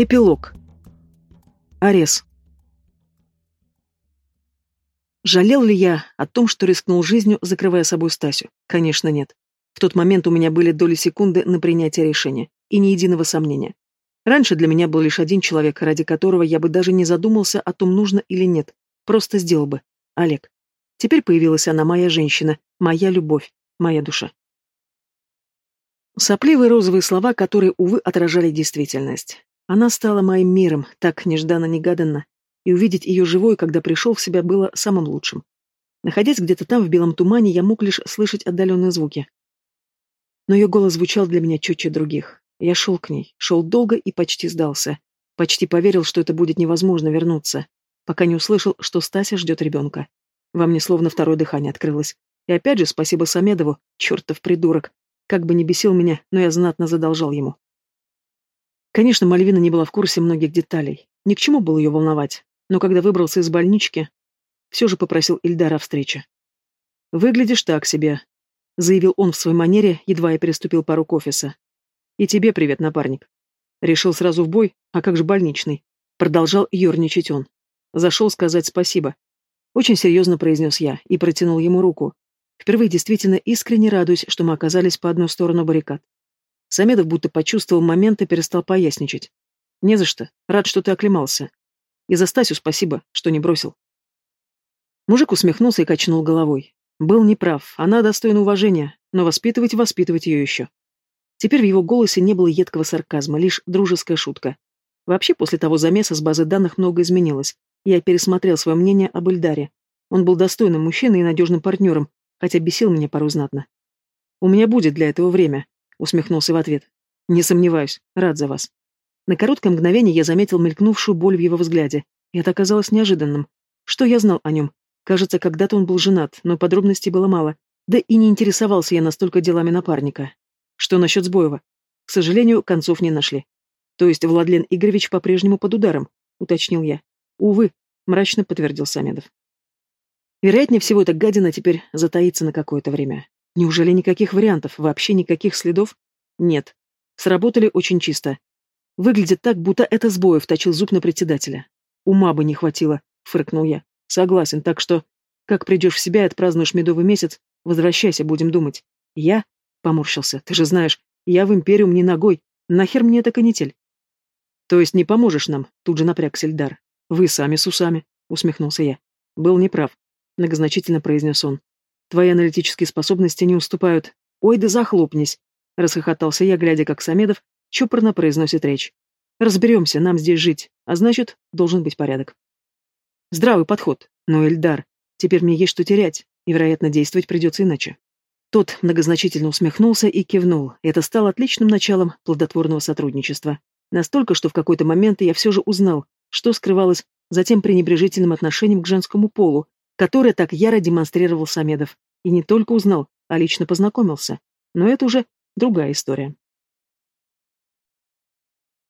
Эпилог. Арес. Жалел ли я о том, что рискнул жизнью, закрывая собой Стасю? Конечно, нет. В тот момент у меня были доли секунды на принятие решения, и ни единого сомнения. Раньше для меня был лишь один человек, ради которого я бы даже не задумался о том, нужно или нет. Просто сделал бы. Олег. Теперь появилась она, моя женщина, моя любовь, моя душа. Сопливые розовые слова, которые, увы, отражали действительность. Она стала моим миром, так нежданно-негаданно, и увидеть ее живой, когда пришел в себя, было самым лучшим. Находясь где-то там, в белом тумане, я мог лишь слышать отдаленные звуки. Но ее голос звучал для меня четче других. Я шел к ней, шел долго и почти сдался. Почти поверил, что это будет невозможно вернуться, пока не услышал, что Стася ждет ребенка. Во мне словно второе дыхание открылось. И опять же, спасибо Самедову, чертов придурок. Как бы ни бесил меня, но я знатно задолжал ему. Конечно, Мальвина не была в курсе многих деталей. Ни к чему было ее волновать. Но когда выбрался из больнички, все же попросил Ильдара о встрече. «Выглядишь так себе», — заявил он в своей манере, едва я переступил порог офиса. «И тебе привет, напарник». Решил сразу в бой, а как же больничный? Продолжал ерничать он. Зашел сказать спасибо. Очень серьезно произнес я и протянул ему руку. Впервые действительно искренне радуюсь, что мы оказались по одну сторону баррикад. Самедов будто почувствовал момент и перестал поясничать. «Не за что. Рад, что ты оклемался. И за Стасю спасибо, что не бросил». Мужик усмехнулся и качнул головой. Был неправ, она достойна уважения, но воспитывать воспитывать ее еще. Теперь в его голосе не было едкого сарказма, лишь дружеская шутка. Вообще, после того замеса с базы данных много изменилось. Я пересмотрел свое мнение об Эльдаре. Он был достойным мужчиной и надежным партнером, хотя бесил меня порой знатно. «У меня будет для этого время», усмехнулся в ответ. Не сомневаюсь, рад за вас. На короткое мгновение я заметил мелькнувшую боль в его взгляде, и это оказалось неожиданным. Что я знал о нем? Кажется, когда-то он был женат, но подробностей было мало. Да и не интересовался я настолько делами напарника. Что насчет Сбоева? К сожалению, концов не нашли. То есть Владлен Игоревич по-прежнему под ударом, уточнил я. Увы, мрачно подтвердил Самедов. Вероятнее всего, эта гадина теперь затаится на какое-то время. Неужели никаких вариантов, вообще никаких следов? Нет. Сработали очень чисто. Выглядит так, будто это сбоев точил зуб на председателя. Ума бы не хватило, фыркнул я. Согласен, так что, как придешь в себя и отпразднуешь медовый месяц, возвращайся, будем думать. Я? Поморщился. Ты же знаешь, я в Империум не ногой. Нахер мне эта канитель? То есть не поможешь нам? Тут же напрягся Эльдар. Вы сами с усами, усмехнулся я. Был неправ, многозначительно произнес он. Твои аналитические способности не уступают. Ой, да захлопнись!» — расхохотался я, глядя, как Самедов чопорно произносит речь. «Разберемся, нам здесь жить, а значит, должен быть порядок». Здравый подход, но, Эльдар, теперь мне есть что терять, и, вероятно, действовать придется иначе. Тот многозначительно усмехнулся и кивнул. Это стало отличным началом плодотворного сотрудничества. Настолько, что в какой-то момент я все же узнал, что скрывалось за тем пренебрежительным отношением к женскому полу, которое так яро демонстрировал Самедов. И не только узнал, а лично познакомился. Но это уже другая история.